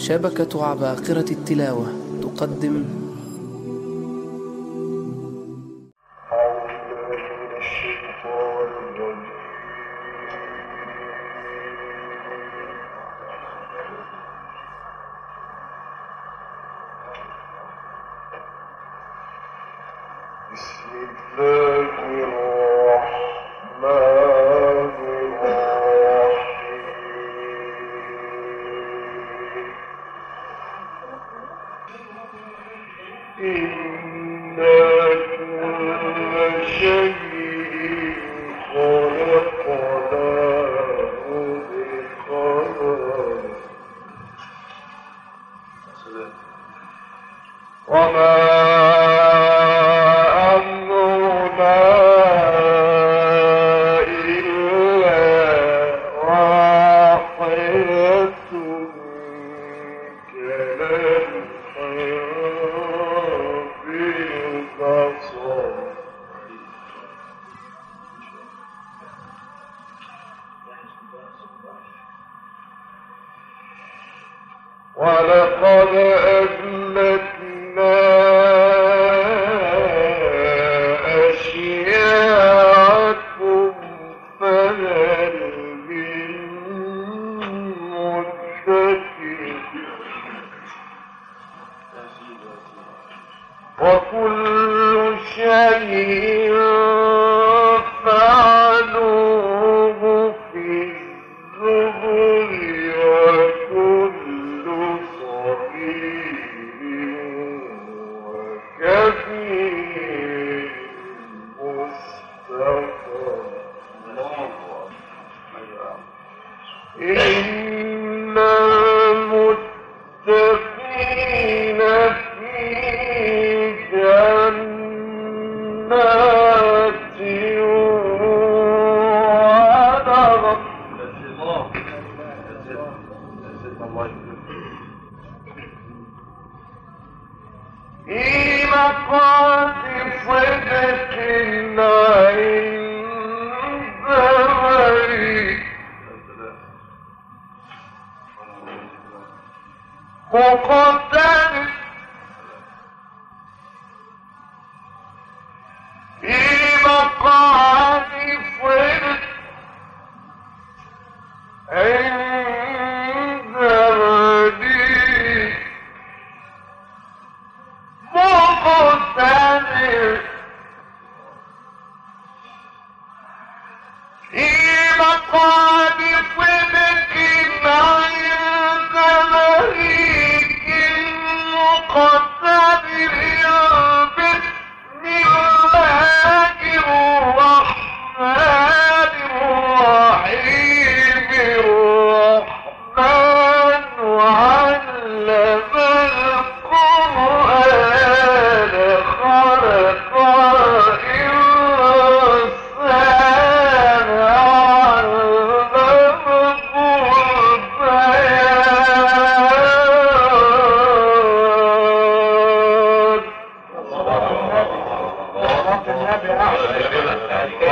شبكة عباقرة التلاوة تقدم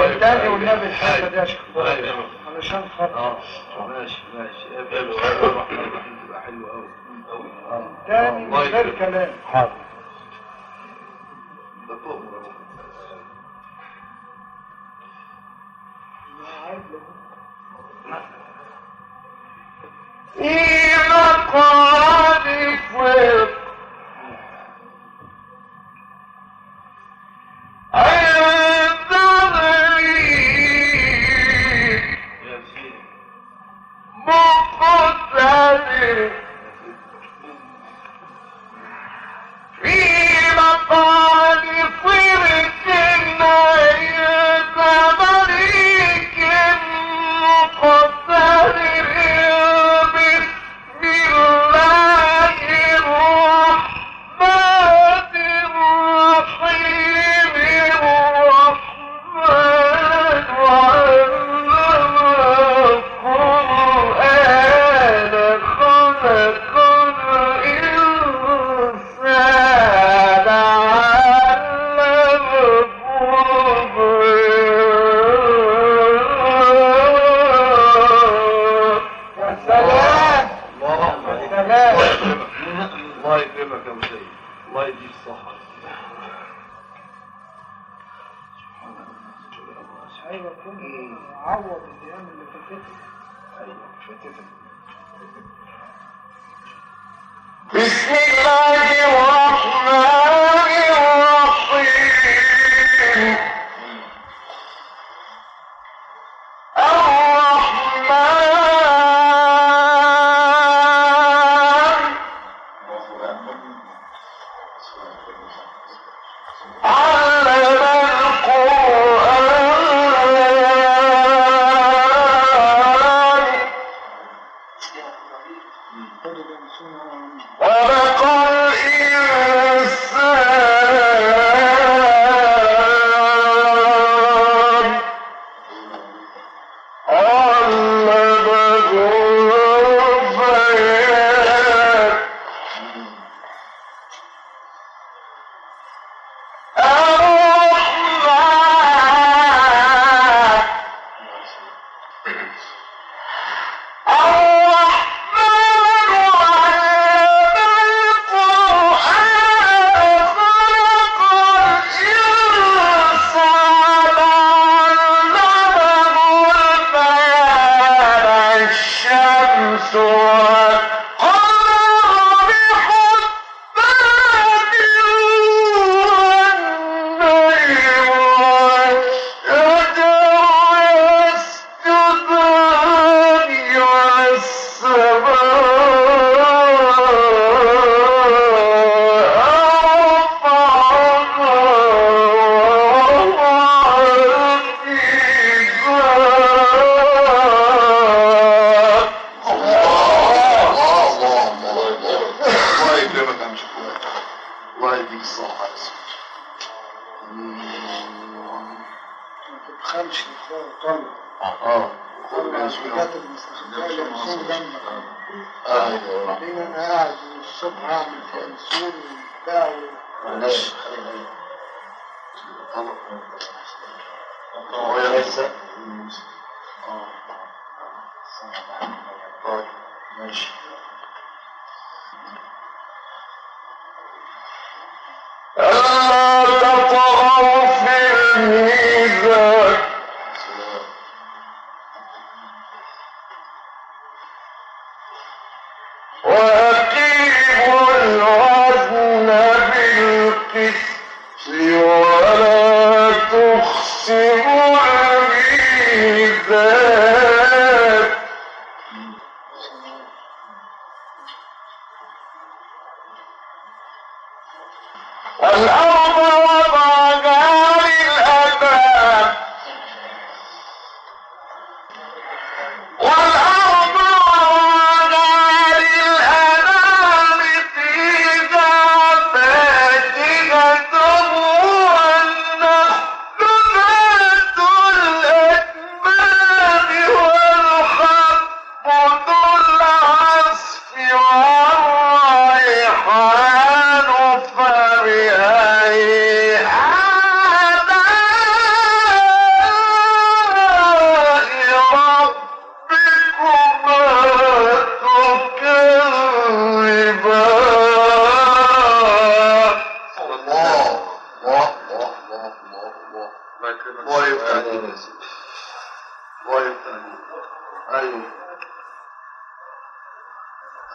والتاني والنبي الحاجة دي اشكف علشان خاطر. آه، ماشي ماشي. قبل الرحمن الرحيم تبقى حلوة قوي تاني آه، غير كلام. حاضر. ده تؤمر في مقعد فقه في مطالب Yeah. القلب آه المسؤوليات المستخدمة لأصول دمك أيوه بعدين أنا قاعد من الصبح اعمل تنسيل آه. آه،, آه،, آه. معلش. هو ليس طيب ماشي. ألا تطغوا في الميزان. والأمر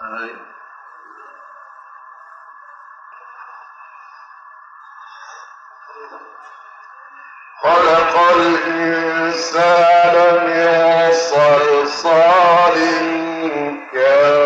هاي خلق الإنسان من صلصال كان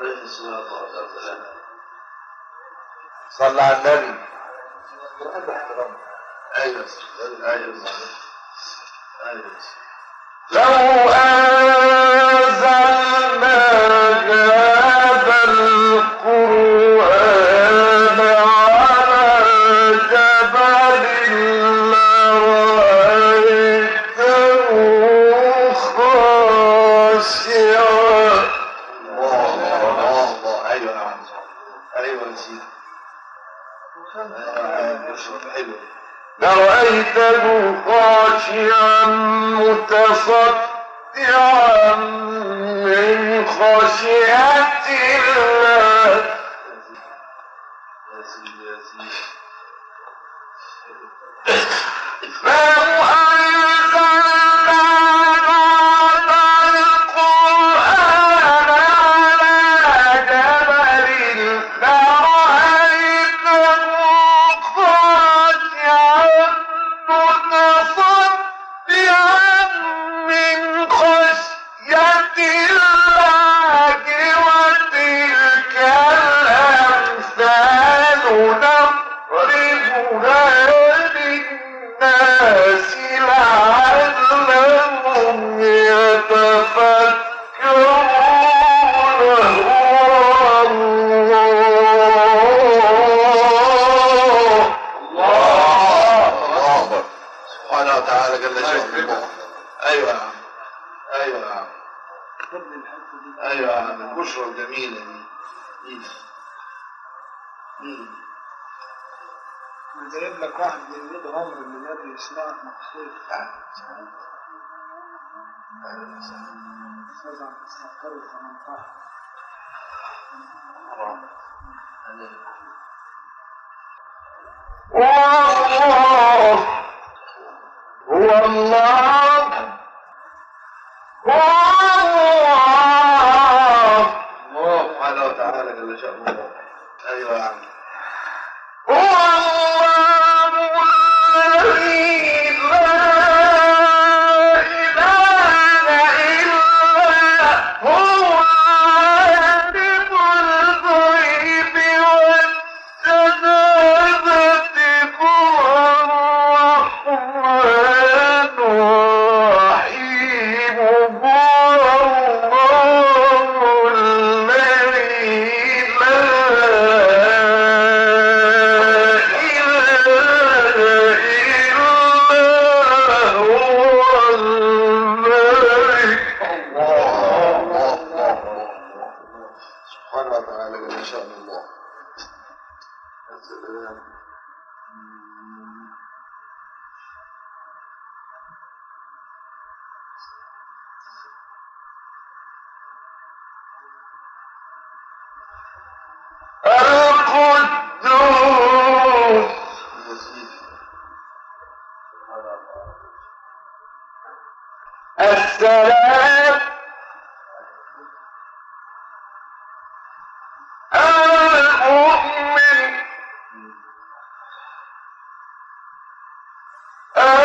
عليه الصلاة والسلام صلى على النبي. أيوه أيوه أيوه لو خاشعا متصدعا من خشية الله. جايب لك واحد من ايد رمر اللي جاب يسمعك مخصوص هو الله. Uh,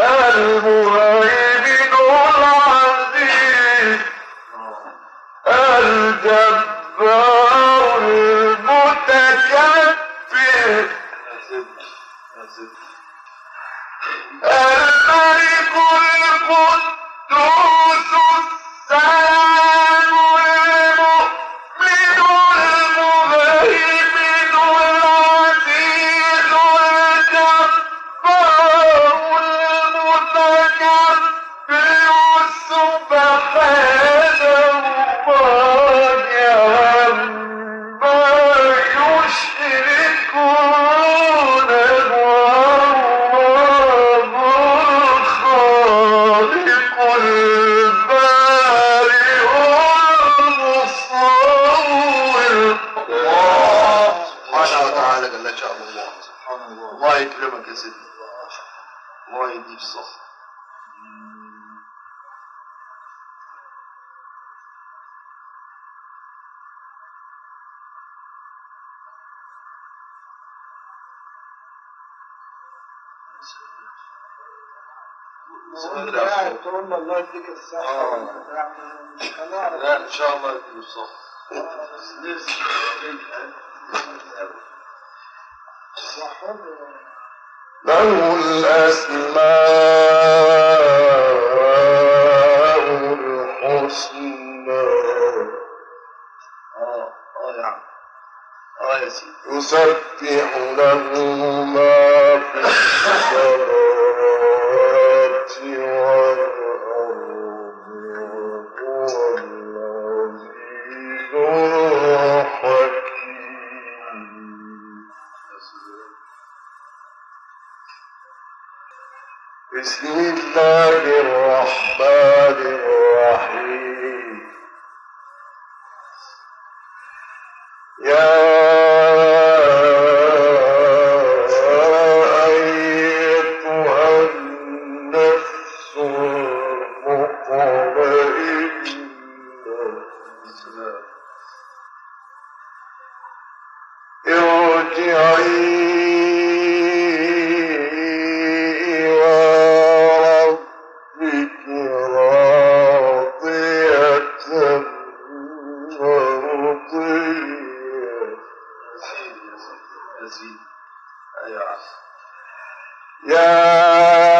المعين لك قال لك شاء الله. الله يكرمك يا سيدي. الله يديك الصف الله. يديك الصحة آه. لا إن شاء الله يديك الصحة آه. له الأسماء الحسنى. يسبح له ما في السماوات يا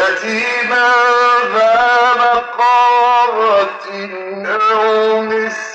يتيما ذا مقرة أو مسكينا